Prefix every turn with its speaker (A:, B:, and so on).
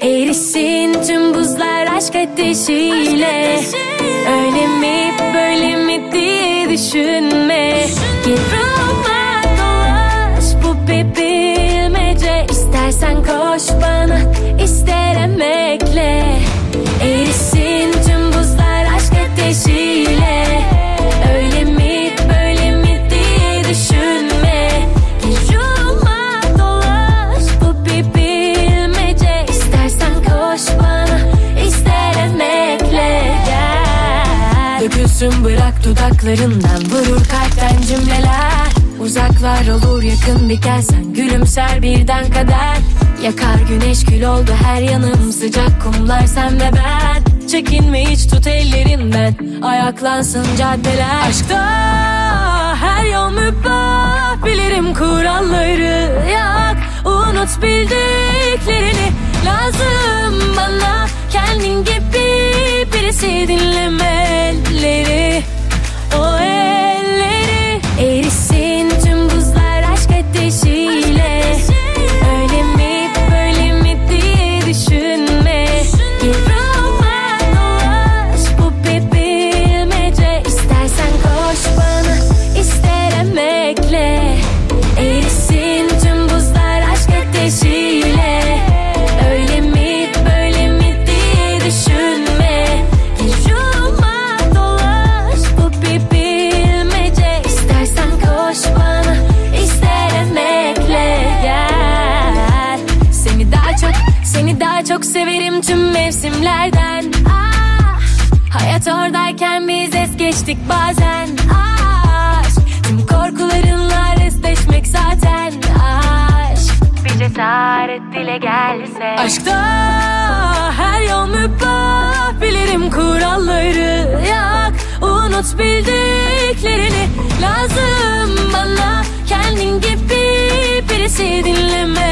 A: Erisin tüm buzlar aşk ateşiyle. Öyle mi böyle mi diye düşünme. Gel ruhuma dolaş bu bir bilmece İstersen koş Dökülsün bırak dudaklarından Vurur kalpten cümleler. Uzaklar olur yakın bir gelsen Gülümser birden kader. Yakar güneş kül oldu her yanım Sıcak kumlar sen ve ben. Çekinme hiç tut ellerinden Ayaklansın caddeler. Aşkta her yol mübah Bilirim kuralları yak. Unut bildiklerini Lazım bana. Kendin gibi Birisi dinleme Koş bana ister emekle gel. Seni daha çok seni daha çok severim tüm mevsimlerden. Ah, Hayat oradayken biz es geçtik bazen. Aşk tüm korkularınla restleşmek zaten Aşk. Bir cesaret dile gelse. Aşkta her yol mübah Bilirim kuralları yak. Unut bildiklerini Lazım gibi Birisi dinleme